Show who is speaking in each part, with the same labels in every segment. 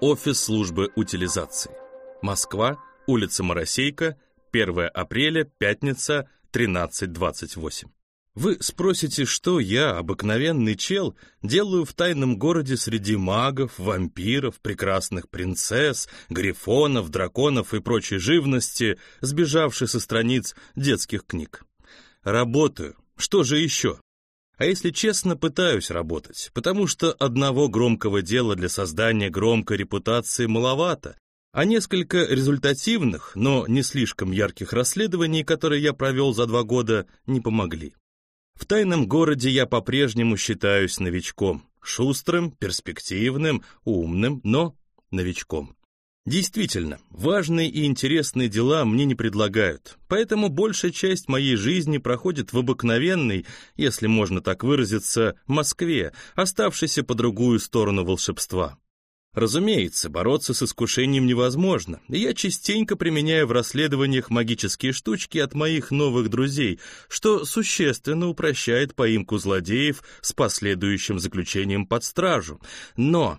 Speaker 1: Офис службы утилизации. Москва, улица Моросейка, 1 апреля, пятница, 13.28. Вы спросите, что я, обыкновенный чел, делаю в тайном городе среди магов, вампиров, прекрасных принцесс, грифонов, драконов и прочей живности, сбежавшей со страниц детских книг. Работаю. Что же еще? А если честно, пытаюсь работать, потому что одного громкого дела для создания громкой репутации маловато, а несколько результативных, но не слишком ярких расследований, которые я провел за два года, не помогли. В тайном городе я по-прежнему считаюсь новичком, шустрым, перспективным, умным, но новичком. Действительно, важные и интересные дела мне не предлагают, поэтому большая часть моей жизни проходит в обыкновенной, если можно так выразиться, Москве, оставшейся по другую сторону волшебства. Разумеется, бороться с искушением невозможно, и я частенько применяю в расследованиях магические штучки от моих новых друзей, что существенно упрощает поимку злодеев с последующим заключением под стражу. Но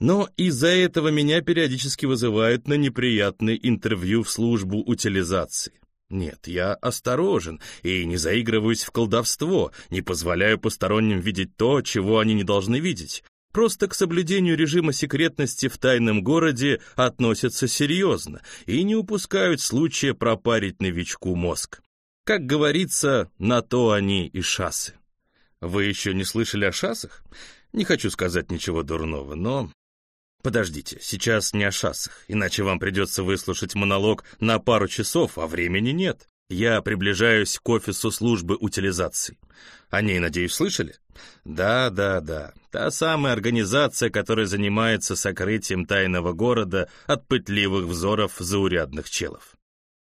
Speaker 1: но из-за этого меня периодически вызывают на неприятные интервью в службу утилизации. Нет, я осторожен и не заигрываюсь в колдовство, не позволяю посторонним видеть то, чего они не должны видеть. Просто к соблюдению режима секретности в тайном городе относятся серьезно и не упускают случая пропарить новичку мозг. Как говорится, на то они и шассы. Вы еще не слышали о шассах? Не хочу сказать ничего дурного, но Подождите, сейчас не о шассах, иначе вам придется выслушать монолог на пару часов, а времени нет. Я приближаюсь к офису службы утилизации. О ней, надеюсь, слышали? Да, да, да. Та самая организация, которая занимается сокрытием тайного города от пытливых взоров заурядных челов.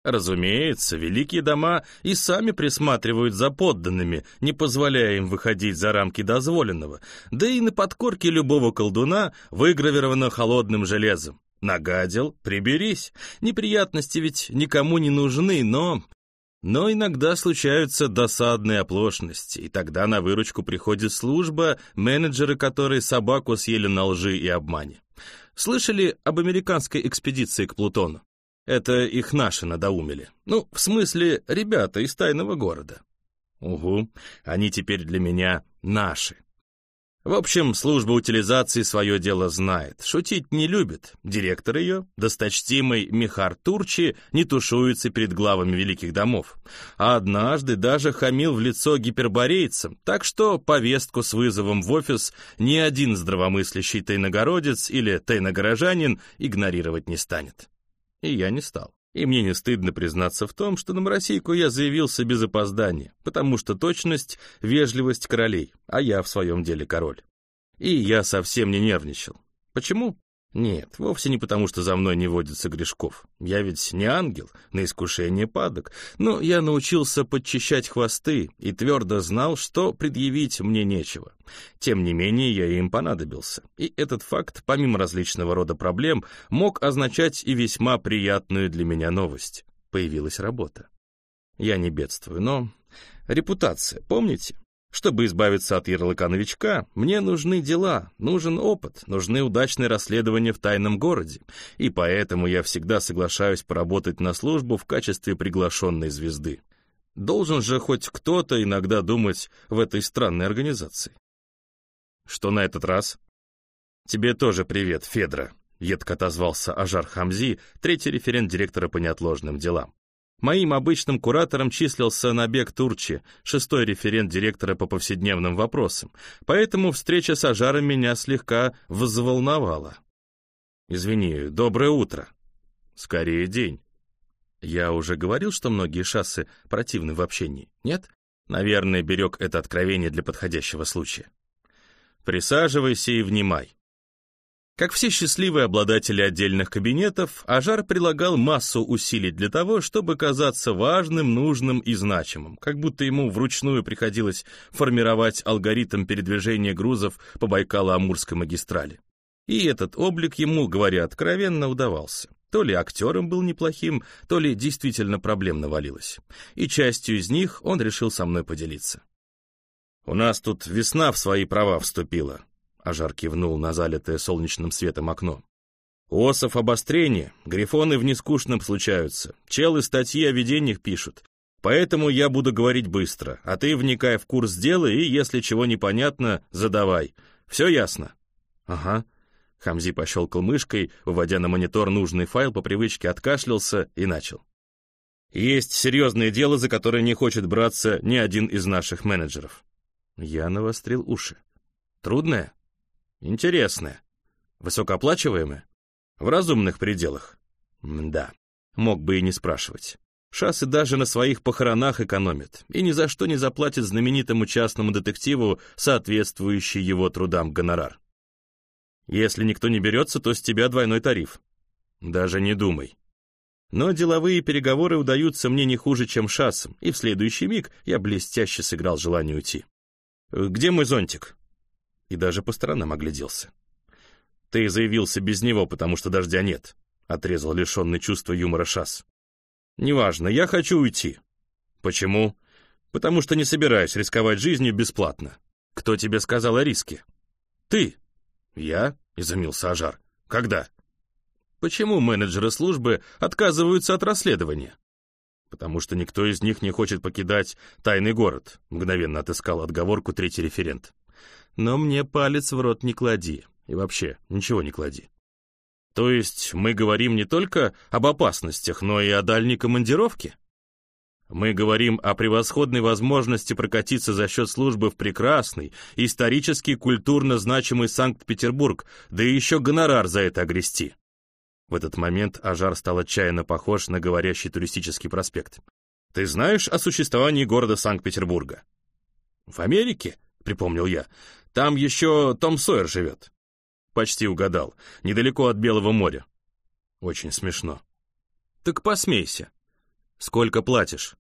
Speaker 1: Разумеется, великие дома и сами присматривают за подданными, не позволяя им выходить за рамки дозволенного, да и на подкорке любого колдуна выгравировано холодным железом. Нагадил, приберись. Неприятности ведь никому не нужны, но... Но иногда случаются досадные оплошности, и тогда на выручку приходит служба, менеджеры которой собаку съели на лжи и обмане. Слышали об американской экспедиции к Плутону? Это их наши надоумили. Ну, в смысле, ребята из тайного города. Угу, они теперь для меня наши. В общем, служба утилизации свое дело знает, шутить не любит. Директор ее, досточтимый Михар Турчи, не тушуется перед главами великих домов. А однажды даже хамил в лицо гиперборейцам, так что повестку с вызовом в офис ни один здравомыслящий тайногородец или тайногорожанин игнорировать не станет. И я не стал. И мне не стыдно признаться в том, что на Моросейку я заявился без опоздания, потому что точность — вежливость королей, а я в своем деле король. И я совсем не нервничал. Почему? Нет, вовсе не потому, что за мной не водится грешков. Я ведь не ангел, на искушение падок. Но я научился подчищать хвосты и твердо знал, что предъявить мне нечего. Тем не менее, я им понадобился. И этот факт, помимо различного рода проблем, мог означать и весьма приятную для меня новость. Появилась работа. Я не бедствую, но... Репутация, помните? Чтобы избавиться от ярлыка новичка, мне нужны дела, нужен опыт, нужны удачные расследования в тайном городе, и поэтому я всегда соглашаюсь поработать на службу в качестве приглашенной звезды. Должен же хоть кто-то иногда думать в этой странной организации. Что на этот раз? Тебе тоже привет, Федра, едко отозвался Ажар Хамзи, третий референт директора по неотложным делам. Моим обычным куратором числился Набек Турчи, шестой референт директора по повседневным вопросам, поэтому встреча с Ажаром меня слегка взволновала. «Извини, доброе утро». «Скорее день». Я уже говорил, что многие шассы противны в общении, нет? Наверное, берег это откровение для подходящего случая. Присаживайся и внимай. Как все счастливые обладатели отдельных кабинетов, Ажар прилагал массу усилий для того, чтобы казаться важным, нужным и значимым, как будто ему вручную приходилось формировать алгоритм передвижения грузов по Байкало-Амурской магистрали. И этот облик ему, говоря откровенно, удавался. То ли актером был неплохим, то ли действительно проблем навалилось. И частью из них он решил со мной поделиться. «У нас тут весна в свои права вступила», Ажар кивнул на залитое солнечным светом окно. У осов обострение, грифоны в нескучном случаются, челы статьи о видениях пишут. Поэтому я буду говорить быстро, а ты вникай в курс дела и, если чего непонятно, задавай. Все ясно? Ага. Хамзи пощелкал мышкой, выводя на монитор нужный файл, по привычке откашлялся и начал. Есть серьезное дело, за которое не хочет браться ни один из наших менеджеров. Я навострил уши. Трудное? Интересное. Высокооплачиваемое? В разумных пределах? да, мог бы и не спрашивать. Шассы даже на своих похоронах экономит и ни за что не заплатит знаменитому частному детективу соответствующий его трудам гонорар. Если никто не берется, то с тебя двойной тариф. Даже не думай. Но деловые переговоры удаются мне не хуже, чем шассам, и в следующий миг я блестяще сыграл желание уйти. «Где мой зонтик?» И даже по сторонам огляделся. «Ты заявился без него, потому что дождя нет», — отрезал лишенный чувства юмора Шас. «Неважно, я хочу уйти». «Почему?» «Потому что не собираюсь рисковать жизнью бесплатно». «Кто тебе сказал о риске?» «Ты». «Я?» — изумился Ажар. «Когда?» «Почему менеджеры службы отказываются от расследования?» «Потому что никто из них не хочет покидать тайный город», — мгновенно отыскал отговорку третий референт но мне палец в рот не клади. И вообще, ничего не клади. То есть мы говорим не только об опасностях, но и о дальней командировке? Мы говорим о превосходной возможности прокатиться за счет службы в прекрасный, исторически культурно значимый Санкт-Петербург, да и еще гонорар за это огрести. В этот момент Ажар стал отчаянно похож на говорящий туристический проспект. «Ты знаешь о существовании города Санкт-Петербурга?» «В Америке?» — припомнил я. Там еще Том Сойер живет. Почти угадал. Недалеко от Белого моря. Очень смешно. Так посмейся. Сколько платишь?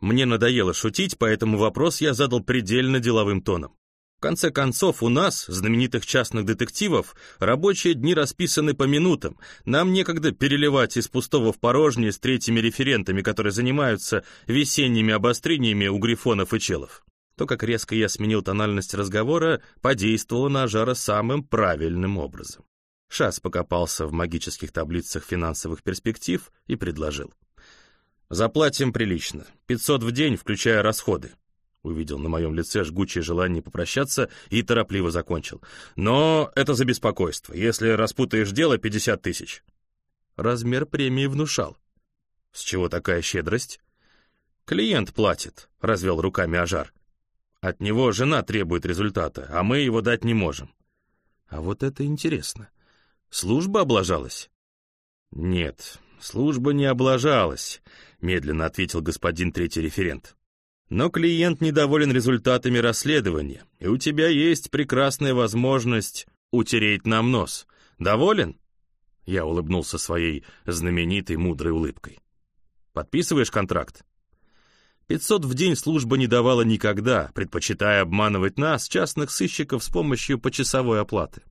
Speaker 1: Мне надоело шутить, поэтому вопрос я задал предельно деловым тоном. В конце концов, у нас, знаменитых частных детективов, рабочие дни расписаны по минутам. Нам некогда переливать из пустого в порожнее с третьими референтами, которые занимаются весенними обострениями у грифонов и челов. То, как резко я сменил тональность разговора, подействовало на Ажара самым правильным образом. Шас покопался в магических таблицах финансовых перспектив и предложил. «Заплатим прилично. 500 в день, включая расходы». Увидел на моем лице жгучее желание попрощаться и торопливо закончил. «Но это за беспокойство. Если распутаешь дело, 50 тысяч». Размер премии внушал. «С чего такая щедрость?» «Клиент платит», — развел руками Ажар. От него жена требует результата, а мы его дать не можем. А вот это интересно. Служба облажалась? Нет, служба не облажалась, медленно ответил господин третий референт. Но клиент недоволен результатами расследования, и у тебя есть прекрасная возможность утереть нам нос. Доволен? Я улыбнулся своей знаменитой мудрой улыбкой. Подписываешь контракт? 500 в день служба не давала никогда, предпочитая обманывать нас, частных сыщиков, с помощью почасовой оплаты.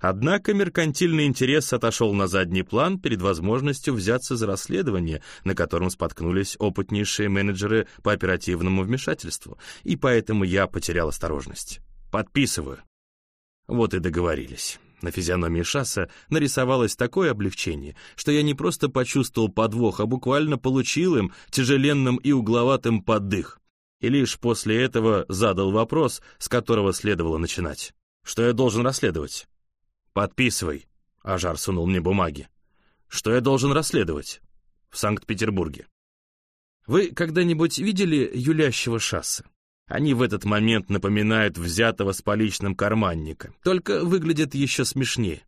Speaker 1: Однако меркантильный интерес отошел на задний план перед возможностью взяться за расследование, на котором споткнулись опытнейшие менеджеры по оперативному вмешательству, и поэтому я потерял осторожность. Подписываю. Вот и договорились. На физиономии Шасса нарисовалось такое облегчение, что я не просто почувствовал подвох, а буквально получил им тяжеленным и угловатым поддых. И лишь после этого задал вопрос, с которого следовало начинать. Что я должен расследовать? Подписывай. Ажар сунул мне бумаги. Что я должен расследовать? В Санкт-Петербурге. Вы когда-нибудь видели юлящего Шасса? Они в этот момент напоминают взятого с поличным карманника, только выглядят еще смешнее.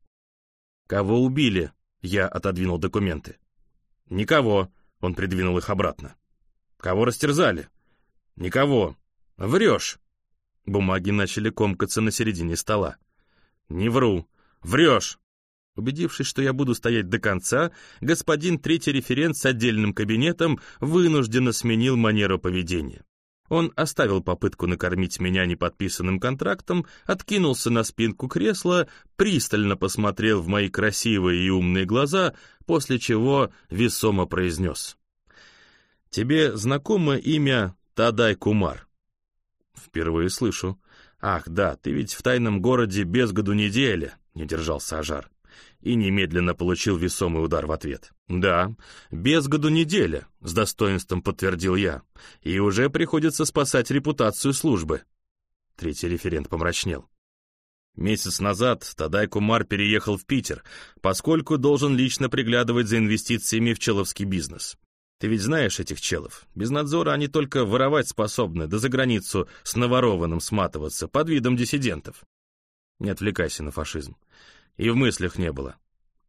Speaker 1: «Кого убили?» — я отодвинул документы. «Никого», — он придвинул их обратно. «Кого растерзали?» «Никого». «Врешь». Бумаги начали комкаться на середине стола. «Не вру. Врешь. Убедившись, что я буду стоять до конца, господин третий референт с отдельным кабинетом вынужденно сменил манеру поведения. Он оставил попытку накормить меня неподписанным контрактом, откинулся на спинку кресла, пристально посмотрел в мои красивые и умные глаза, после чего весомо произнес. «Тебе знакомо имя Тадай Кумар?» «Впервые слышу». «Ах, да, ты ведь в тайном городе без году неделя», — не держался Ажар и немедленно получил весомый удар в ответ. «Да, без году неделя», — с достоинством подтвердил я, «и уже приходится спасать репутацию службы». Третий референт помрачнел. Месяц назад Тадай Кумар переехал в Питер, поскольку должен лично приглядывать за инвестициями в человский бизнес. Ты ведь знаешь этих челов. Без надзора они только воровать способны, да за границу с наворованным сматываться под видом диссидентов. Не отвлекайся на фашизм. И в мыслях не было.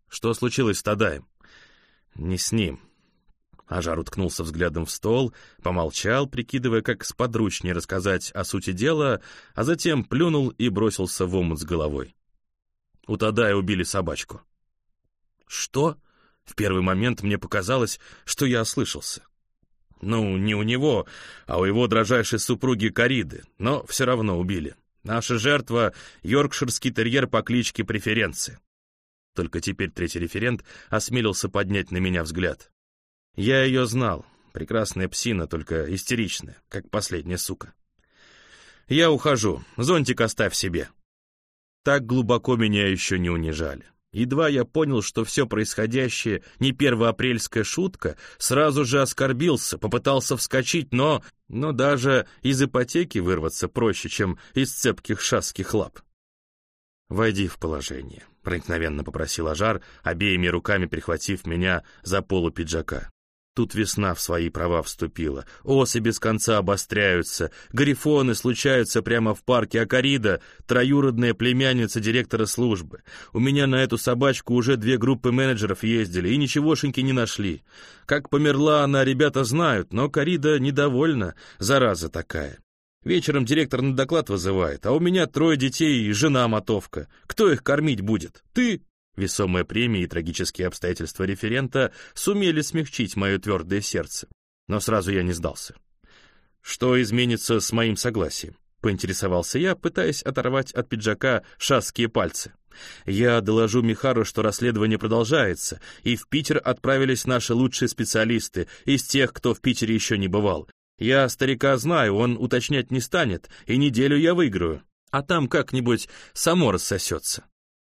Speaker 1: Что случилось с Тадаем? Не с ним. Ажар уткнулся взглядом в стол, помолчал, прикидывая, как сподручнее рассказать о сути дела, а затем плюнул и бросился в омут с головой. У Тадая убили собачку. «Что?» В первый момент мне показалось, что я ослышался. Ну, не у него, а у его дрожайшей супруги Кариды, но все равно убили. Наша жертва — йоркширский терьер по кличке Преференции. Только теперь третий референт осмелился поднять на меня взгляд. Я ее знал. Прекрасная псина, только истеричная, как последняя сука. Я ухожу. Зонтик оставь себе. Так глубоко меня еще не унижали. Едва я понял, что все происходящее не первоапрельская шутка, сразу же оскорбился, попытался вскочить, но... Но даже из ипотеки вырваться проще, чем из цепких шасских лап. «Войди в положение», — проникновенно попросил Ажар, обеими руками прихватив меня за полу пиджака. Тут весна в свои права вступила. Осы без конца обостряются, гарифоны случаются прямо в парке Акарида, троюродная племянница директора службы. У меня на эту собачку уже две группы менеджеров ездили и ничегошеньки не нашли. Как померла она, ребята знают, но Карида недовольна, зараза такая. Вечером директор на доклад вызывает, а у меня трое детей и жена-мотовка. Кто их кормить будет? Ты? Весомая премия и трагические обстоятельства референта сумели смягчить мое твердое сердце. Но сразу я не сдался. Что изменится с моим согласием? Поинтересовался я, пытаясь оторвать от пиджака шасские пальцы. Я доложу Михару, что расследование продолжается, и в Питер отправились наши лучшие специалисты, из тех, кто в Питере еще не бывал. Я старика знаю, он уточнять не станет, и неделю я выиграю. А там как-нибудь само рассосется.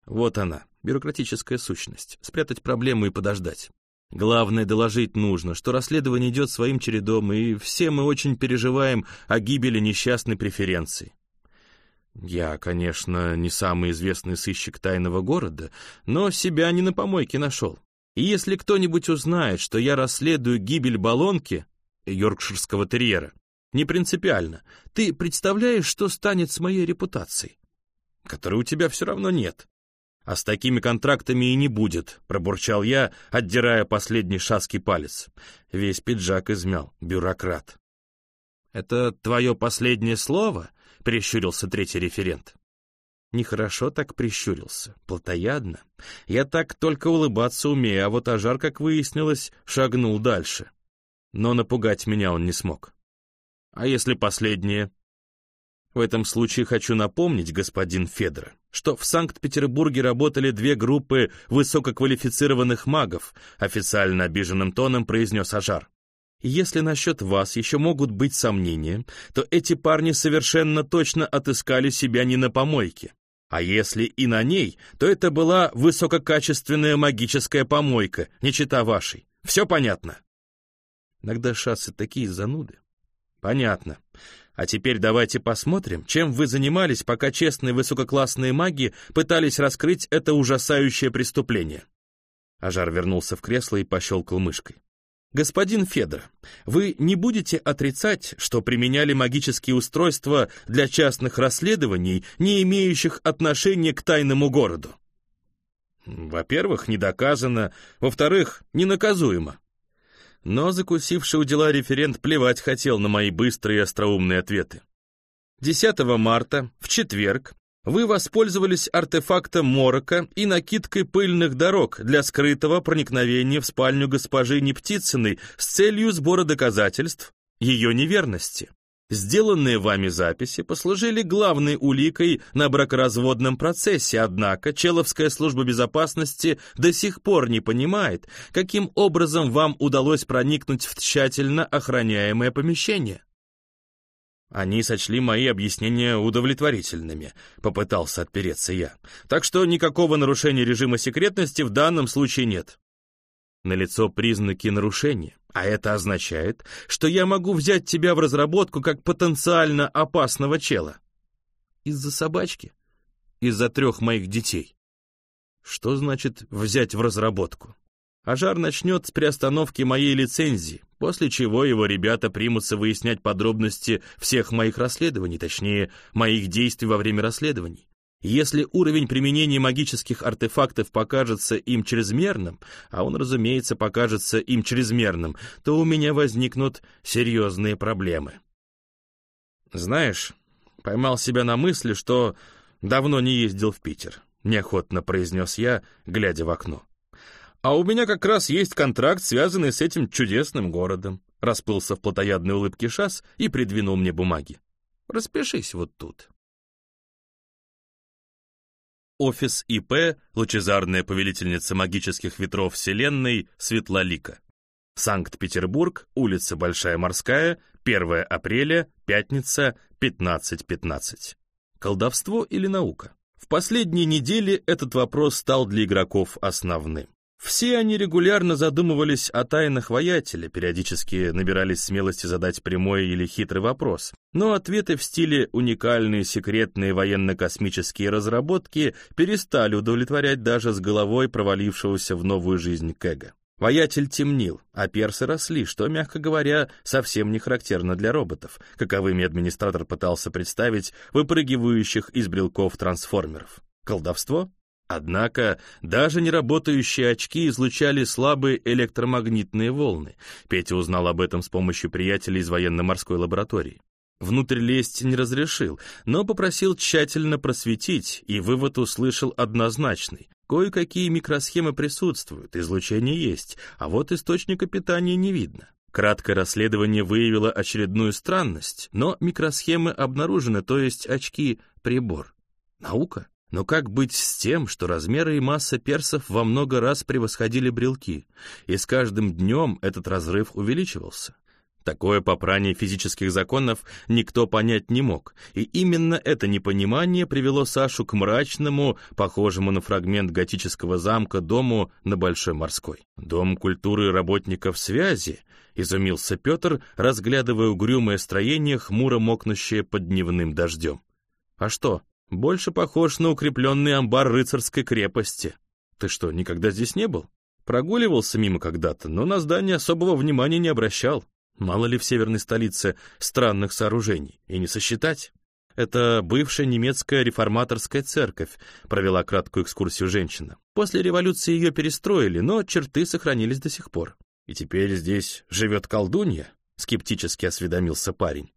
Speaker 1: Вот она, бюрократическая сущность, спрятать проблему и подождать. Главное, доложить нужно, что расследование идет своим чередом, и все мы очень переживаем о гибели несчастной преференции. Я, конечно, не самый известный сыщик тайного города, но себя не на помойке нашел. И если кто-нибудь узнает, что я расследую гибель баллонки, йоркширского терьера, не принципиально, ты представляешь, что станет с моей репутацией? Которой у тебя все равно нет. «А с такими контрактами и не будет», — пробурчал я, отдирая последний шаский палец. Весь пиджак измял, бюрократ. «Это твое последнее слово?» — прищурился третий референт. Нехорошо так прищурился, плотоядно. Я так только улыбаться умею, а вот Ажар, как выяснилось, шагнул дальше. Но напугать меня он не смог. «А если последнее?» В этом случае хочу напомнить, господин Федор, что в Санкт-Петербурге работали две группы высококвалифицированных магов, официально обиженным тоном произнес Ажар. Если насчет вас еще могут быть сомнения, то эти парни совершенно точно отыскали себя не на помойке. А если и на ней, то это была высококачественная магическая помойка, не чита вашей. Все понятно? Иногда шассы такие зануды. Понятно. А теперь давайте посмотрим, чем вы занимались, пока честные высококлассные маги пытались раскрыть это ужасающее преступление. Ажар вернулся в кресло и пощелкал мышкой. «Господин Федор, вы не будете отрицать, что применяли магические устройства для частных расследований, не имеющих отношения к тайному городу?» «Во-первых, не доказано, во-вторых, ненаказуемо», но закусивший у дела референт плевать хотел на мои быстрые и остроумные ответы. 10 марта, в четверг, Вы воспользовались артефактом морока и накидкой пыльных дорог для скрытого проникновения в спальню госпожи Нептицыной с целью сбора доказательств ее неверности. Сделанные вами записи послужили главной уликой на бракоразводном процессе, однако Человская служба безопасности до сих пор не понимает, каким образом вам удалось проникнуть в тщательно охраняемое помещение. Они сочли мои объяснения удовлетворительными, попытался отпереться я. Так что никакого нарушения режима секретности в данном случае нет. Налицо признаки нарушения. А это означает, что я могу взять тебя в разработку как потенциально опасного чела. Из-за собачки? Из-за трех моих детей. Что значит взять в разработку? Ажар начнет с приостановки моей лицензии, после чего его ребята примутся выяснять подробности всех моих расследований, точнее, моих действий во время расследований. Если уровень применения магических артефактов покажется им чрезмерным, а он, разумеется, покажется им чрезмерным, то у меня возникнут серьезные проблемы. Знаешь, поймал себя на мысли, что давно не ездил в Питер, неохотно произнес я, глядя в окно. А у меня как раз есть контракт, связанный с этим чудесным городом. Расплылся в плотоядной улыбке Шас и придвинул мне бумаги. Распишись вот тут. Офис ИП, лучезарная повелительница магических ветров Вселенной, Светлолика. Санкт-Петербург, улица Большая Морская, 1 апреля, пятница, 15.15. .15. Колдовство или наука? В последние недели этот вопрос стал для игроков основным. Все они регулярно задумывались о тайнах воятеля, периодически набирались смелости задать прямой или хитрый вопрос. Но ответы в стиле «уникальные секретные военно-космические разработки» перестали удовлетворять даже с головой провалившегося в новую жизнь Кэга. Воятель темнил, а персы росли, что, мягко говоря, совсем не характерно для роботов, каковыми администратор пытался представить выпрыгивающих из брелков трансформеров. Колдовство? Однако даже неработающие очки излучали слабые электромагнитные волны. Петя узнал об этом с помощью приятелей из военно-морской лаборатории. Внутрь лезть не разрешил, но попросил тщательно просветить, и вывод услышал однозначный. Кое-какие микросхемы присутствуют, излучение есть, а вот источника питания не видно. Краткое расследование выявило очередную странность, но микросхемы обнаружены, то есть очки — прибор. Наука? Но как быть с тем, что размеры и масса персов во много раз превосходили брелки, и с каждым днем этот разрыв увеличивался? Такое попрание физических законов никто понять не мог, и именно это непонимание привело Сашу к мрачному, похожему на фрагмент готического замка, дому на Большой Морской. «Дом культуры работников связи», — изумился Петр, разглядывая угрюмое строение, хмуро мокнущее под дневным дождем. «А что, больше похож на укрепленный амбар рыцарской крепости. Ты что, никогда здесь не был? Прогуливался мимо когда-то, но на здание особого внимания не обращал. Мало ли в северной столице странных сооружений, и не сосчитать. Это бывшая немецкая реформаторская церковь, провела краткую экскурсию женщина. После революции ее перестроили, но черты сохранились до сих пор. И теперь здесь живет колдунья? Скептически осведомился парень.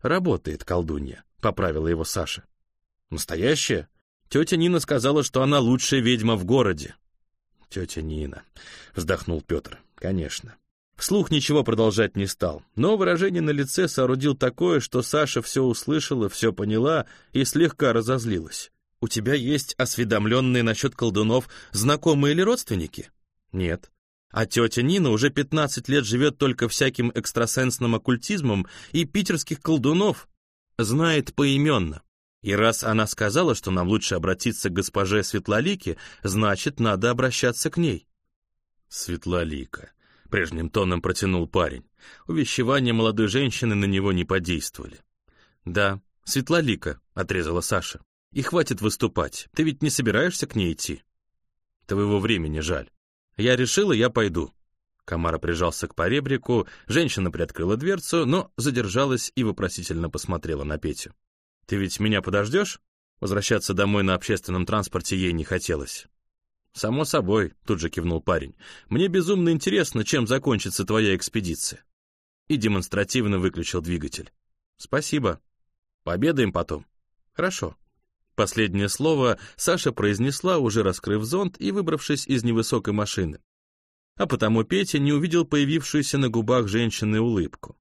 Speaker 1: Работает колдунья, поправила его Саша. Настоящая? Тетя Нина сказала, что она лучшая ведьма в городе. Тетя Нина, вздохнул Петр, конечно. Вслух ничего продолжать не стал, но выражение на лице соорудил такое, что Саша все услышала, все поняла и слегка разозлилась. «У тебя есть осведомленные насчет колдунов знакомые или родственники?» «Нет». А тетя Нина уже 15 лет живет только всяким экстрасенсным оккультизмом и питерских колдунов знает поименно. И раз она сказала, что нам лучше обратиться к госпоже Светлолике, значит, надо обращаться к ней. Светлолика. Прежним тоном протянул парень. Увещевания молодой женщины на него не подействовали. «Да, Светлолика», — отрезала Саша. «И хватит выступать. Ты ведь не собираешься к ней идти?» «Твоего времени жаль. Я решила, я пойду». Камара прижался к поребрику, женщина приоткрыла дверцу, но задержалась и вопросительно посмотрела на Петю. Ты ведь меня подождешь? Возвращаться домой на общественном транспорте ей не хотелось. «Само собой», — тут же кивнул парень. «Мне безумно интересно, чем закончится твоя экспедиция». И демонстративно выключил двигатель. «Спасибо. Пообедаем потом». «Хорошо». Последнее слово Саша произнесла, уже раскрыв зонт и выбравшись из невысокой машины. А потому Петя не увидел появившуюся на губах женщины улыбку.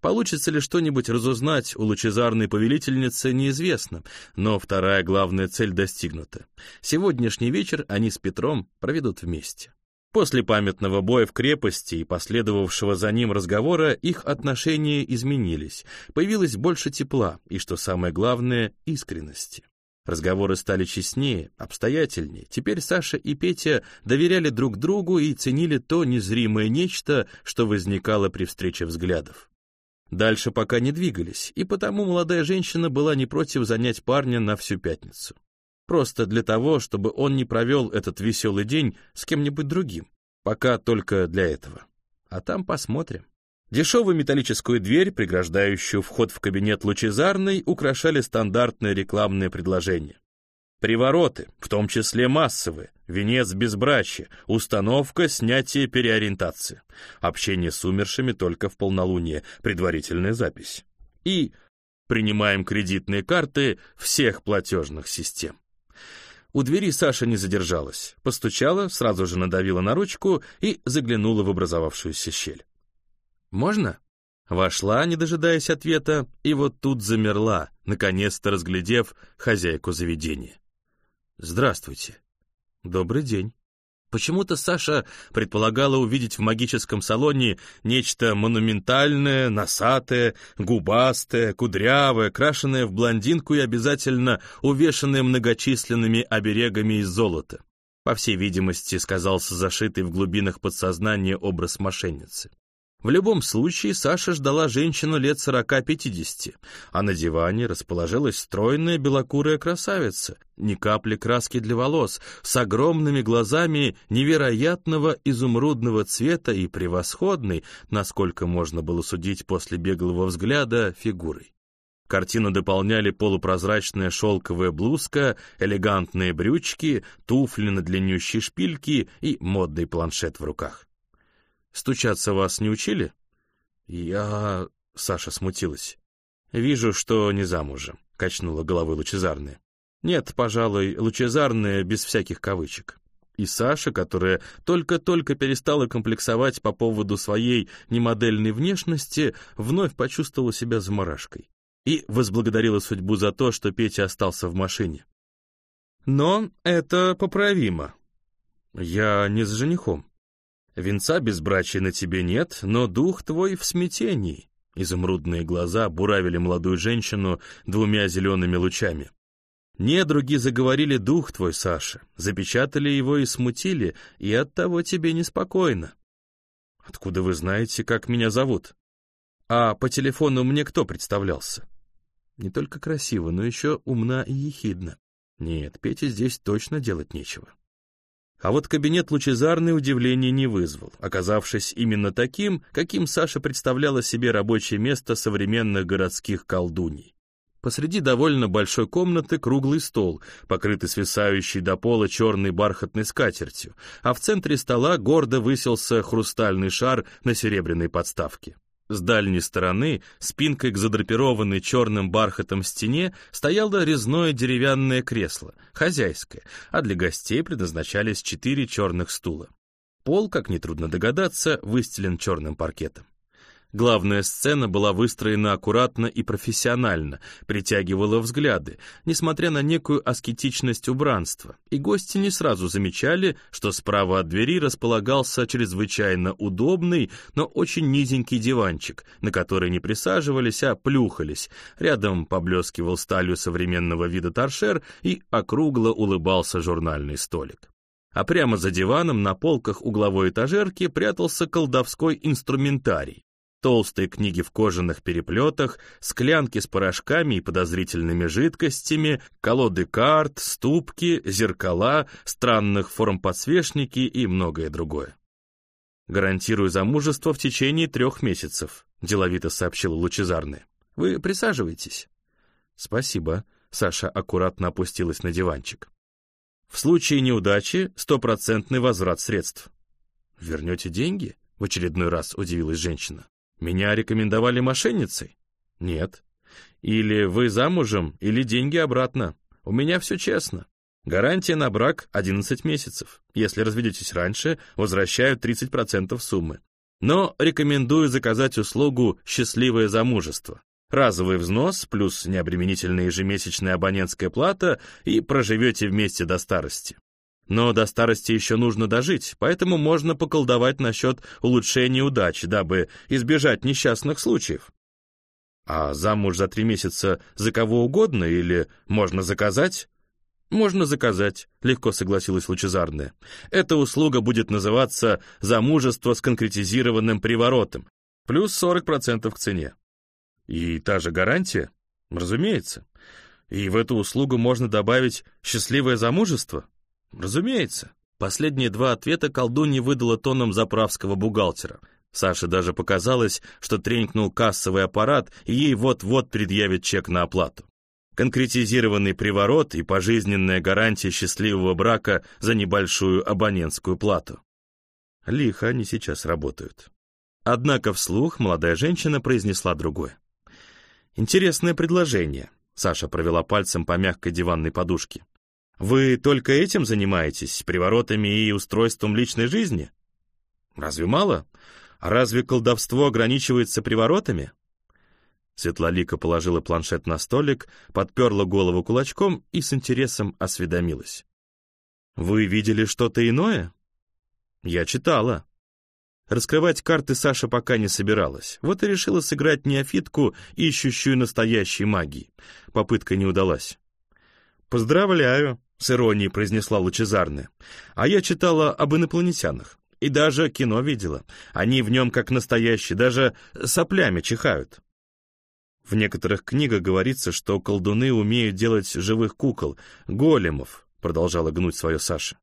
Speaker 1: Получится ли что-нибудь разузнать у лучезарной повелительницы, неизвестно, но вторая главная цель достигнута. Сегодняшний вечер они с Петром проведут вместе. После памятного боя в крепости и последовавшего за ним разговора их отношения изменились, появилось больше тепла и, что самое главное, искренности. Разговоры стали честнее, обстоятельнее. Теперь Саша и Петя доверяли друг другу и ценили то незримое нечто, что возникало при встрече взглядов. Дальше пока не двигались, и потому молодая женщина была не против занять парня на всю пятницу. Просто для того, чтобы он не провел этот веселый день с кем-нибудь другим. Пока только для этого. А там посмотрим. Дешевую металлическую дверь, преграждающую вход в кабинет лучезарной, украшали стандартные рекламные предложения. Привороты, в том числе массовые, венец безбрачия, установка снятия переориентации, общение с умершими только в полнолуние, предварительная запись. И принимаем кредитные карты всех платежных систем. У двери Саша не задержалась, постучала, сразу же надавила на ручку и заглянула в образовавшуюся щель. «Можно?» Вошла, не дожидаясь ответа, и вот тут замерла, наконец-то разглядев хозяйку заведения. «Здравствуйте». «Добрый день». Почему-то Саша предполагала увидеть в магическом салоне нечто монументальное, носатое, губастое, кудрявое, крашенное в блондинку и обязательно увешанное многочисленными оберегами из золота. По всей видимости, сказался зашитый в глубинах подсознания образ мошенницы. В любом случае, Саша ждала женщину лет сорока-пятидесяти, а на диване расположилась стройная белокурая красавица, ни капли краски для волос, с огромными глазами невероятного изумрудного цвета и превосходной, насколько можно было судить после беглого взгляда, фигурой. Картину дополняли полупрозрачная шелковая блузка, элегантные брючки, туфли на длиннющей шпильке и модный планшет в руках. Стучаться вас не учили?» «Я...» — Саша смутилась. «Вижу, что не замужем», — качнула головой лучезарная. «Нет, пожалуй, лучезарная без всяких кавычек». И Саша, которая только-только перестала комплексовать по поводу своей немодельной внешности, вновь почувствовала себя заморашкой и возблагодарила судьбу за то, что Петя остался в машине. «Но это поправимо. Я не с женихом. Венца безбрачия на тебе нет, но дух твой в смятении». Изумрудные глаза буравили молодую женщину двумя зелеными лучами. Недруги заговорили дух твой, Саша, запечатали его и смутили, и оттого тебе неспокойно. Откуда вы знаете, как меня зовут? А по телефону мне кто представлялся? Не только красиво, но еще умна и ехидна. Нет, Пете здесь точно делать нечего. А вот кабинет лучезарный удивления не вызвал, оказавшись именно таким, каким Саша представляла себе рабочее место современных городских колдуний. Посреди довольно большой комнаты круглый стол, покрытый свисающей до пола черной бархатной скатертью, а в центре стола гордо высился хрустальный шар на серебряной подставке. С дальней стороны, спинкой к задрапированной черным бархатом стене, стояло резное деревянное кресло, хозяйское, а для гостей предназначались четыре черных стула. Пол, как нетрудно догадаться, выстелен черным паркетом. Главная сцена была выстроена аккуратно и профессионально, притягивала взгляды, несмотря на некую аскетичность убранства, и гости не сразу замечали, что справа от двери располагался чрезвычайно удобный, но очень низенький диванчик, на который не присаживались, а плюхались. Рядом поблескивал сталью современного вида торшер и округло улыбался журнальный столик. А прямо за диваном на полках угловой этажерки прятался колдовской инструментарий толстые книги в кожаных переплетах, склянки с порошками и подозрительными жидкостями, колоды карт, ступки, зеркала, странных форм подсвечники и многое другое. «Гарантирую замужество в течение трех месяцев», — деловито сообщила Лучезарная. «Вы присаживайтесь». «Спасибо», — Саша аккуратно опустилась на диванчик. «В случае неудачи стопроцентный возврат средств». «Вернете деньги?» — в очередной раз удивилась женщина. Меня рекомендовали мошенницей? Нет. Или вы замужем, или деньги обратно. У меня все честно. Гарантия на брак 11 месяцев. Если разведетесь раньше, возвращают 30% суммы. Но рекомендую заказать услугу «Счастливое замужество». Разовый взнос плюс необременительная ежемесячная абонентская плата и проживете вместе до старости. Но до старости еще нужно дожить, поэтому можно поколдовать насчет улучшения удачи, дабы избежать несчастных случаев. А замуж за три месяца за кого угодно или можно заказать? Можно заказать, легко согласилась Лучезарная. Эта услуга будет называться «замужество с конкретизированным приворотом», плюс 40% к цене. И та же гарантия? Разумеется. И в эту услугу можно добавить «счастливое замужество»? Разумеется. Последние два ответа колдунья выдала тоном заправского бухгалтера. Саше даже показалось, что тренькнул кассовый аппарат, и ей вот-вот предъявят чек на оплату. Конкретизированный приворот и пожизненная гарантия счастливого брака за небольшую абонентскую плату. Лихо они сейчас работают. Однако вслух молодая женщина произнесла другое. «Интересное предложение», — Саша провела пальцем по мягкой диванной подушке. «Вы только этим занимаетесь, приворотами и устройством личной жизни? Разве мало? А разве колдовство ограничивается приворотами?» Светлолика положила планшет на столик, подперла голову кулачком и с интересом осведомилась. «Вы видели что-то иное?» «Я читала». Раскрывать карты Саша пока не собиралась, вот и решила сыграть неофитку, ищущую настоящей магии. Попытка не удалась. «Поздравляю», — с иронией произнесла Лучезарная. «А я читала об инопланетянах. И даже кино видела. Они в нем как настоящие, даже соплями чихают. В некоторых книгах говорится, что колдуны умеют делать живых кукол, големов, продолжала гнуть свое Саша.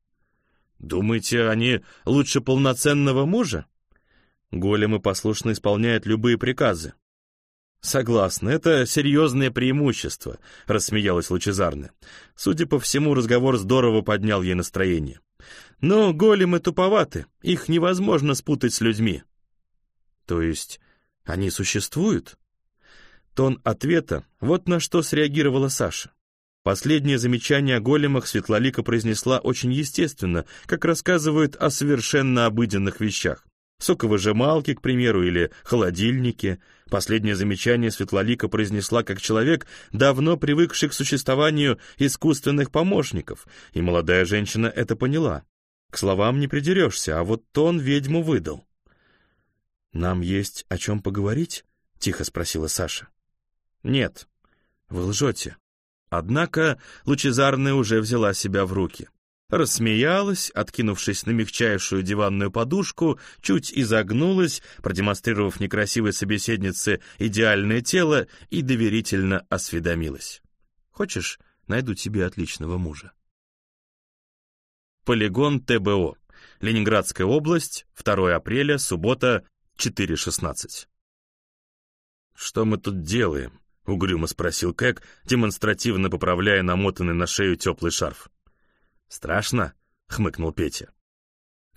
Speaker 1: Думаете, они лучше полноценного мужа? Големы послушно исполняют любые приказы. «Согласна, это серьезное преимущество», — рассмеялась Лучезарна. Судя по всему, разговор здорово поднял ей настроение. «Но големы туповаты, их невозможно спутать с людьми». «То есть они существуют?» Тон ответа — вот на что среагировала Саша. Последнее замечание о големах Светлолика произнесла очень естественно, как рассказывают о совершенно обыденных вещах. Соковыжималки, к примеру, или холодильнике. Последнее замечание Светлолика произнесла как человек, давно привыкший к существованию искусственных помощников, и молодая женщина это поняла. К словам не придерешься, а вот тон ведьму выдал. «Нам есть о чем поговорить?» — тихо спросила Саша. «Нет, вы лжете». Однако Лучезарная уже взяла себя в руки. Рассмеялась, откинувшись на мягчайшую диванную подушку, чуть изогнулась, продемонстрировав некрасивой собеседнице идеальное тело и доверительно осведомилась. «Хочешь, найду тебе отличного мужа?» Полигон ТБО. Ленинградская область, 2 апреля, суббота, 4.16. «Что мы тут делаем?» — угрюмо спросил Кэг, демонстративно поправляя намотанный на шею теплый шарф. «Страшно?» — хмыкнул Петя.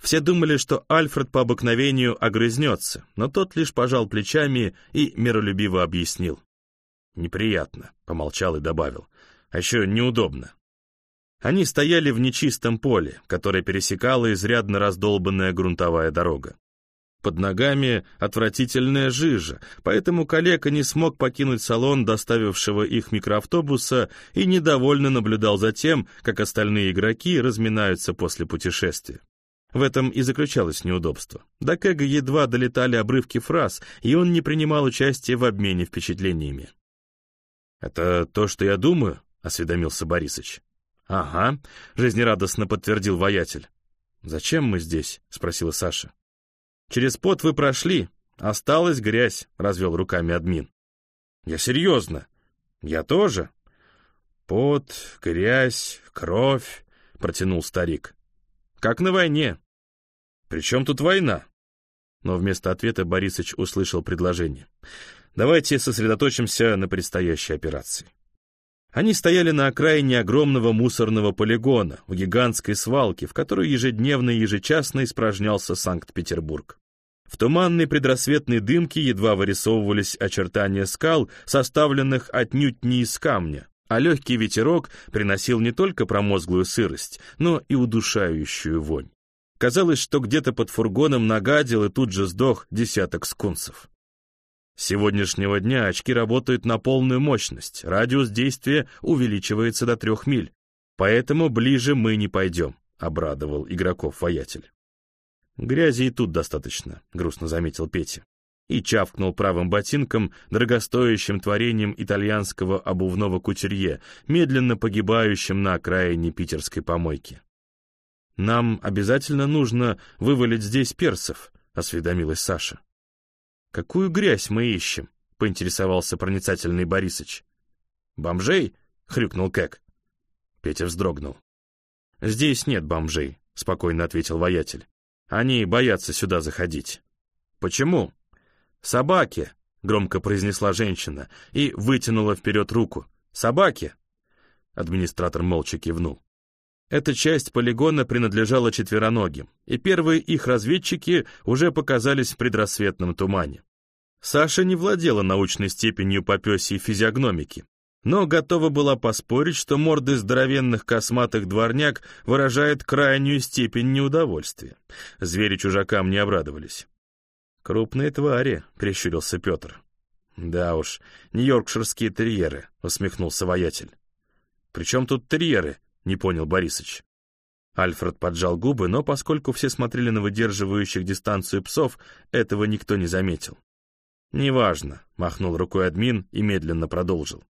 Speaker 1: Все думали, что Альфред по обыкновению огрызнется, но тот лишь пожал плечами и миролюбиво объяснил. «Неприятно», — помолчал и добавил. «А еще неудобно». Они стояли в нечистом поле, которое пересекала изрядно раздолбанная грунтовая дорога. Под ногами отвратительная жижа, поэтому коллега не смог покинуть салон доставившего их микроавтобуса и недовольно наблюдал за тем, как остальные игроки разминаются после путешествия. В этом и заключалось неудобство. До Кэга едва долетали обрывки фраз, и он не принимал участия в обмене впечатлениями. «Это то, что я думаю?» — осведомился Борисыч. «Ага», — жизнерадостно подтвердил воятель. «Зачем мы здесь?» — спросила Саша. Через пот вы прошли, осталась грязь, развел руками админ. Я серьезно. Я тоже. Пот, грязь, кровь, протянул старик. Как на войне. Причем тут война? Но вместо ответа Борисыч услышал предложение. Давайте сосредоточимся на предстоящей операции. Они стояли на окраине огромного мусорного полигона, у гигантской свалки, в которой ежедневно и ежечасно испражнялся Санкт-Петербург. В туманной предрассветной дымке едва вырисовывались очертания скал, составленных отнюдь не из камня, а легкий ветерок приносил не только промозглую сырость, но и удушающую вонь. Казалось, что где-то под фургоном нагадил и тут же сдох десяток скунсов. С сегодняшнего дня очки работают на полную мощность, радиус действия увеличивается до трех миль. Поэтому ближе мы не пойдем, — обрадовал игроков воятель. «Грязи и тут достаточно», — грустно заметил Петя и чавкнул правым ботинком, дорогостоящим творением итальянского обувного кутюрье, медленно погибающим на окраине питерской помойки. «Нам обязательно нужно вывалить здесь персов», — осведомилась Саша. «Какую грязь мы ищем?» — поинтересовался проницательный Борисыч. «Бомжей?» — хрюкнул Кэк. Петя вздрогнул. «Здесь нет бомжей», — спокойно ответил воятель. «Они боятся сюда заходить». «Почему?» «Собаки!» — громко произнесла женщина и вытянула вперед руку. «Собаки!» Администратор молча кивнул. Эта часть полигона принадлежала четвероногим, и первые их разведчики уже показались в предрассветном тумане. Саша не владела научной степенью попесей физиогномики, но готова была поспорить, что морды здоровенных косматых дворняк выражают крайнюю степень неудовольствия. Звери чужакам не обрадовались. «Крупные твари», — прищурился Петр. «Да уж, нью-йоркширские терьеры», — усмехнулся воятель. «При чем тут терьеры?» — не понял Борисыч. Альфред поджал губы, но поскольку все смотрели на выдерживающих дистанцию псов, этого никто не заметил. «Неважно», — махнул рукой админ и медленно продолжил.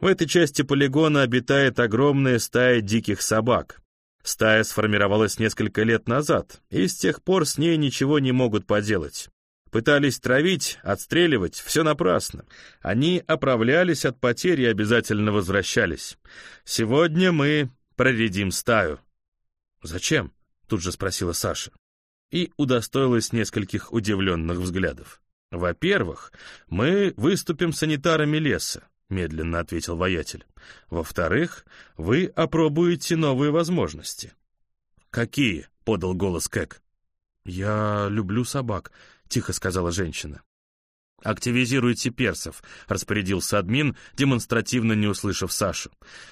Speaker 1: «В этой части полигона обитает огромная стая диких собак. Стая сформировалась несколько лет назад, и с тех пор с ней ничего не могут поделать. Пытались травить, отстреливать, все напрасно. Они оправлялись от потери и обязательно возвращались. Сегодня мы проредим стаю. «Зачем?» — тут же спросила Саша. И удостоилась нескольких удивленных взглядов. «Во-первых, мы выступим санитарами леса», — медленно ответил воятель. «Во-вторых, вы опробуете новые возможности». «Какие?» — подал голос Кэк. «Я люблю собак», — тихо сказала женщина. «Активизируйте персов», — распорядился админ, демонстративно не услышав Сашу.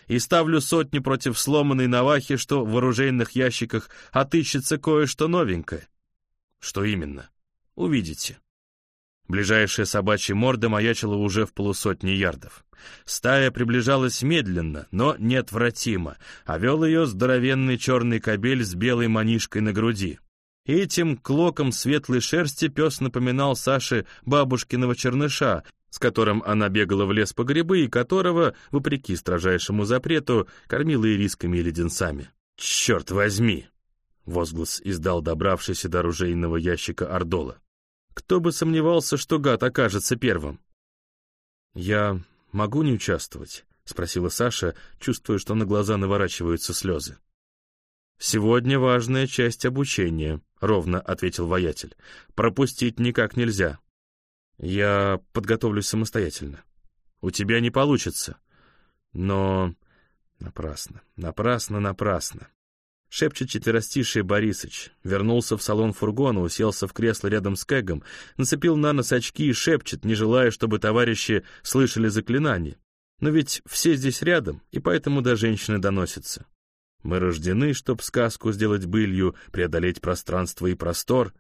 Speaker 1: «И ставлю сотни против сломанной навахи, что в оружейных ящиках отыщется кое-что новенькое». «Что именно?» «Увидите». Ближайшая собачья морда маячила уже в полусотни ярдов. Стая приближалась медленно, но неотвратимо, а вел ее здоровенный черный кобель с белой манишкой на груди. Этим клоком светлой шерсти пес напоминал Саше бабушкиного черныша, с которым она бегала в лес по грибы и которого, вопреки строжайшему запрету, кормила и рисками и леденцами. «Черт возьми!» — возглас издал добравшийся до оружейного ящика Ордола. «Кто бы сомневался, что гад окажется первым?» «Я могу не участвовать?» — спросила Саша, чувствуя, что на глаза наворачиваются слезы. «Сегодня важная часть обучения», — ровно ответил воятель. «Пропустить никак нельзя». «Я подготовлюсь самостоятельно». «У тебя не получится». «Но...» «Напрасно, напрасно, напрасно». Шепчет четверостишие Борисыч. Вернулся в салон фургона, уселся в кресло рядом с Кэгом, нацепил на нос очки и шепчет, не желая, чтобы товарищи слышали заклинание. Но ведь все здесь рядом, и поэтому до женщины доносится. Мы рождены, чтоб сказку сделать былью, преодолеть пространство и простор.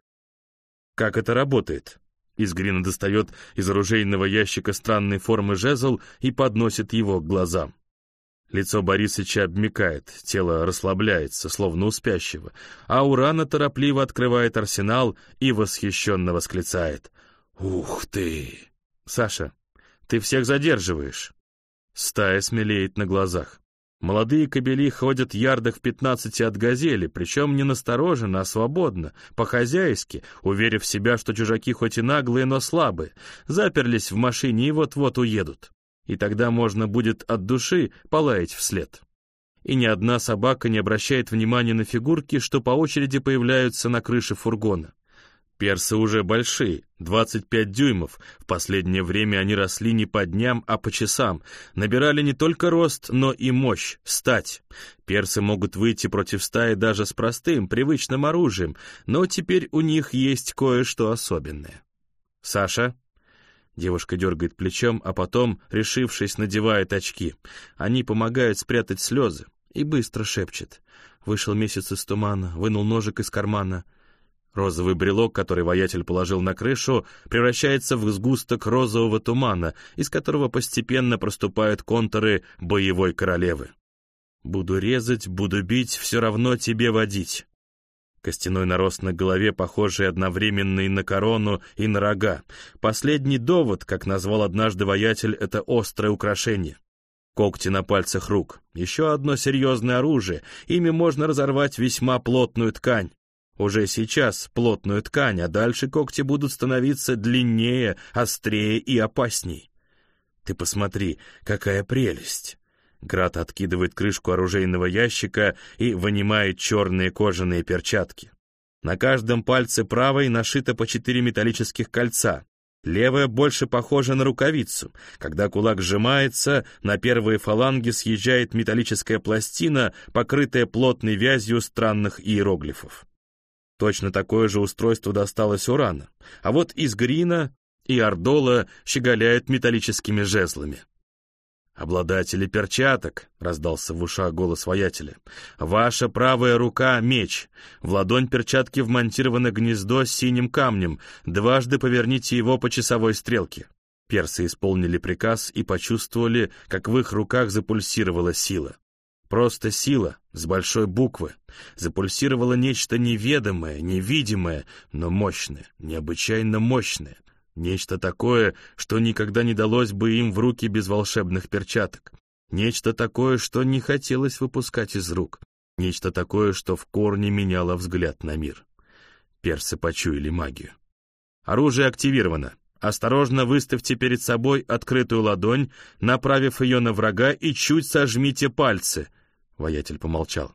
Speaker 1: Как это работает? Изгрина достает из оружейного ящика странной формы жезл и подносит его к глазам. Лицо Борисыча обмекает, тело расслабляется, словно у спящего, а Урана торопливо открывает арсенал и восхищенно восклицает. «Ух ты!» «Саша, ты всех задерживаешь!» Стая смелеет на глазах. Молодые кобели ходят ярдах в пятнадцати от газели, причем не настороженно, а свободно, по-хозяйски, уверив себя, что чужаки хоть и наглые, но слабые, заперлись в машине и вот-вот уедут. И тогда можно будет от души полаять вслед. И ни одна собака не обращает внимания на фигурки, что по очереди появляются на крыше фургона. Персы уже большие, 25 дюймов. В последнее время они росли не по дням, а по часам. Набирали не только рост, но и мощь, стать. Персы могут выйти против стаи даже с простым, привычным оружием, но теперь у них есть кое-что особенное. «Саша?» Девушка дергает плечом, а потом, решившись, надевает очки. Они помогают спрятать слезы и быстро шепчет. Вышел месяц из тумана, вынул ножик из кармана. Розовый брелок, который воятель положил на крышу, превращается в сгусток розового тумана, из которого постепенно проступают контуры боевой королевы. «Буду резать, буду бить, все равно тебе водить». Костяной нарост на голове, похожий одновременно и на корону, и на рога. Последний довод, как назвал однажды воятель, это острое украшение. Когти на пальцах рук. Еще одно серьезное оружие. Ими можно разорвать весьма плотную ткань. Уже сейчас плотную ткань, а дальше когти будут становиться длиннее, острее и опасней. Ты посмотри, какая прелесть! Град откидывает крышку оружейного ящика и вынимает черные кожаные перчатки. На каждом пальце правой нашито по четыре металлических кольца. Левая больше похожа на рукавицу. Когда кулак сжимается, на первые фаланги съезжает металлическая пластина, покрытая плотной вязью странных иероглифов. Точно такое же устройство досталось Урана. А вот из Грина и Ордола щеголяют металлическими жезлами. «Обладатели перчаток», — раздался в ушах голос воятеля, — «ваша правая рука — меч. В ладонь перчатки вмонтировано гнездо с синим камнем. Дважды поверните его по часовой стрелке». Персы исполнили приказ и почувствовали, как в их руках запульсировала сила. Просто сила, с большой буквы. Запульсировало нечто неведомое, невидимое, но мощное, необычайно мощное. Нечто такое, что никогда не далось бы им в руки без волшебных перчаток. Нечто такое, что не хотелось выпускать из рук. Нечто такое, что в корне меняло взгляд на мир. Персы почуяли магию. Оружие активировано. Осторожно выставьте перед собой открытую ладонь, направив ее на врага и чуть сожмите пальцы. Воятель помолчал.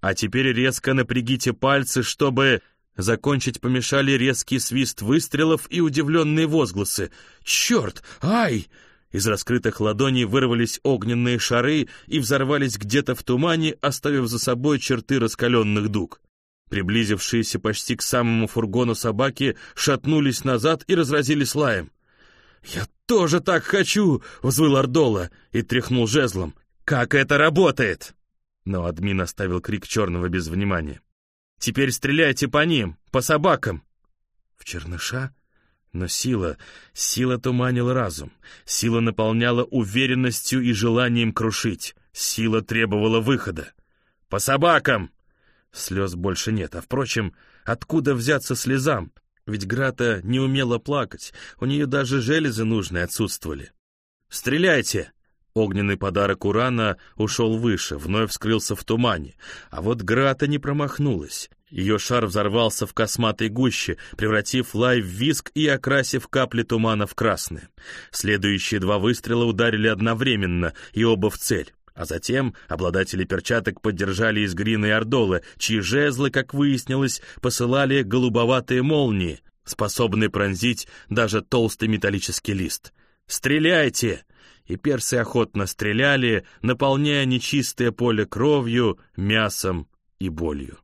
Speaker 1: А теперь резко напрягите пальцы, чтобы... Закончить помешали резкий свист выстрелов и удивленные возгласы. «Черт! Ай!» Из раскрытых ладоней вырвались огненные шары и взорвались где-то в тумане, оставив за собой черты раскаленных дуг. Приблизившиеся почти к самому фургону собаки шатнулись назад и разразились лаем. «Я тоже так хочу!» — взвыл Ордола и тряхнул жезлом. «Как это работает?» Но админ оставил крик черного без внимания. Теперь стреляйте по ним, по собакам!» В черныша? Но сила, сила туманила разум, сила наполняла уверенностью и желанием крушить, сила требовала выхода. «По собакам!» Слез больше нет, а, впрочем, откуда взяться слезам? Ведь Грата не умела плакать, у нее даже железы нужные отсутствовали. «Стреляйте!» Огненный подарок Урана ушел выше, вновь вскрылся в тумане. А вот Грата не промахнулась. Ее шар взорвался в косматой гуще, превратив лай в виск и окрасив капли тумана в красные. Следующие два выстрела ударили одновременно, и оба в цель. А затем обладатели перчаток поддержали из Грина и Ордола, чьи жезлы, как выяснилось, посылали голубоватые молнии, способные пронзить даже толстый металлический лист. «Стреляйте!» И персы охотно стреляли, наполняя нечистое поле кровью, мясом и болью.